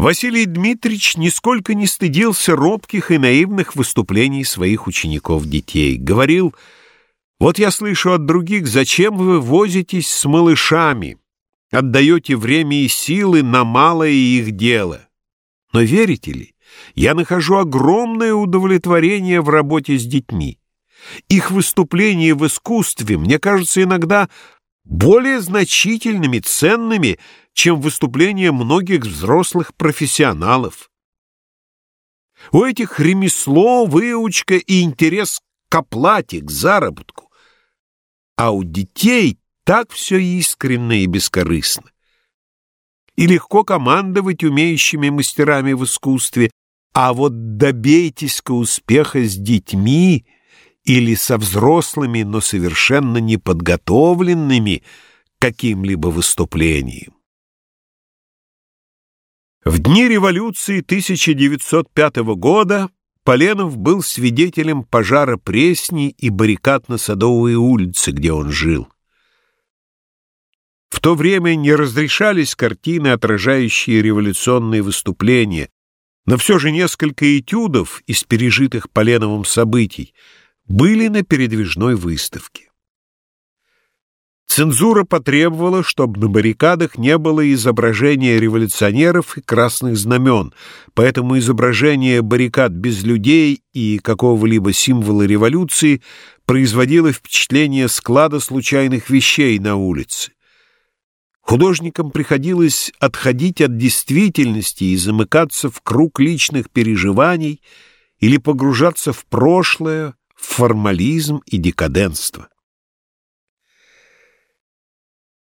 Василий Дмитриевич нисколько не стыдился робких и наивных выступлений своих учеников-детей. Говорил, «Вот я слышу от других, зачем вы возитесь с малышами, отдаете время и силы на малое их дело. Но верите ли, я нахожу огромное удовлетворение в работе с детьми. Их выступления в искусстве мне кажутся иногда более значительными, ценными, чем выступления многих взрослых профессионалов. У этих ремесло, выучка и интерес к оплате, к заработку. А у детей так все искренно и бескорыстно. И легко командовать умеющими мастерами в искусстве, а вот добейтесь-ка успеха с детьми или со взрослыми, но совершенно неподготовленными каким-либо выступлением. В дни революции 1905 года Поленов был свидетелем пожара Пресни и баррикад на Садовой улице, где он жил. В то время не разрешались картины, отражающие революционные выступления, но все же несколько этюдов из пережитых Поленовым событий были на передвижной выставке. Цензура потребовала, чтобы на баррикадах не было изображения революционеров и красных знамен, поэтому изображение баррикад без людей и какого-либо символа революции производило впечатление склада случайных вещей на улице. Художникам приходилось отходить от действительности и замыкаться в круг личных переживаний или погружаться в прошлое, формализм и декаденство.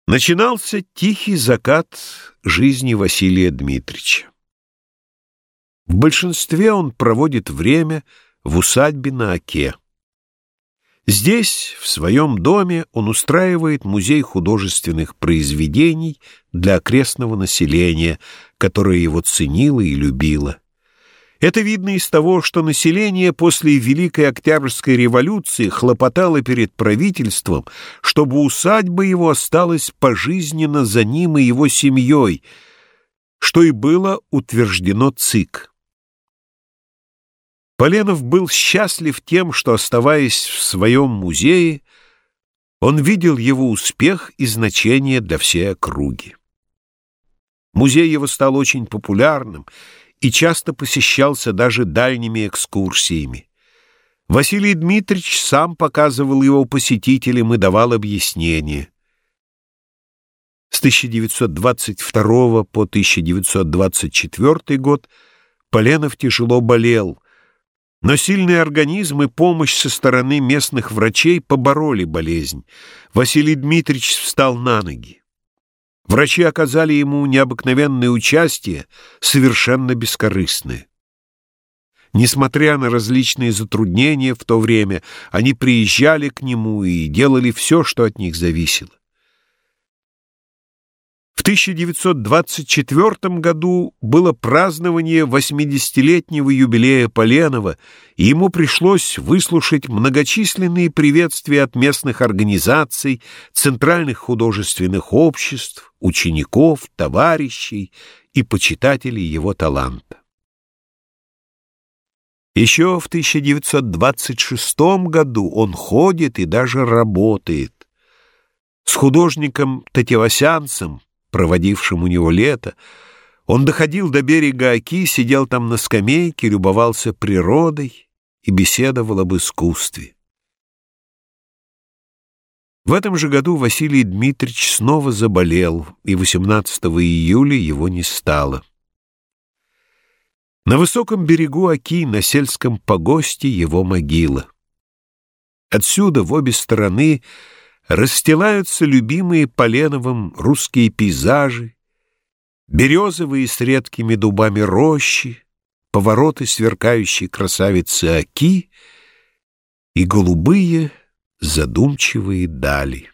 Начинался тихий закат жизни Василия Дмитриевича. В большинстве он проводит время в усадьбе на Оке. Здесь, в своем доме, он устраивает музей художественных произведений для окрестного населения, которое его ценило и любило. Это видно из того, что население после Великой Октябрьской революции хлопотало перед правительством, чтобы усадьба его осталась пожизненно за ним и его семьей, что и было утверждено ЦИК. Поленов был счастлив тем, что, оставаясь в своем музее, он видел его успех и значение для всей округи. Музей его стал очень популярным — и часто посещался даже дальними экскурсиями. Василий Дмитриевич сам показывал его посетителям и давал объяснения. С 1922 по 1924 год Поленов тяжело болел, но сильный организм и помощь со стороны местных врачей побороли болезнь. Василий Дмитриевич встал на ноги. Врачи оказали ему необыкновенное участие, совершенно бескорыстное. Несмотря на различные затруднения в то время, они приезжали к нему и делали все, что от них зависело. В 1924 году было празднование 80-летнего юбилея Поленова, и ему пришлось выслушать многочисленные приветствия от местных организаций, центральных художественных обществ, учеников, товарищей и почитателей его таланта. Еще в 1926 году он ходит и даже работает. С художником Татевосянцем проводившим у него лето, он доходил до берега Оки, сидел там на скамейке, любовался природой и беседовал об искусстве. В этом же году Василий Дмитриевич снова заболел, и 18 июля его не стало. На высоком берегу Оки, на сельском погосте, его могила. Отсюда в обе стороны расстилаются любимые Поленовым русские пейзажи, березовые с редкими дубами рощи, повороты сверкающей красавицы Аки и голубые задумчивые дали.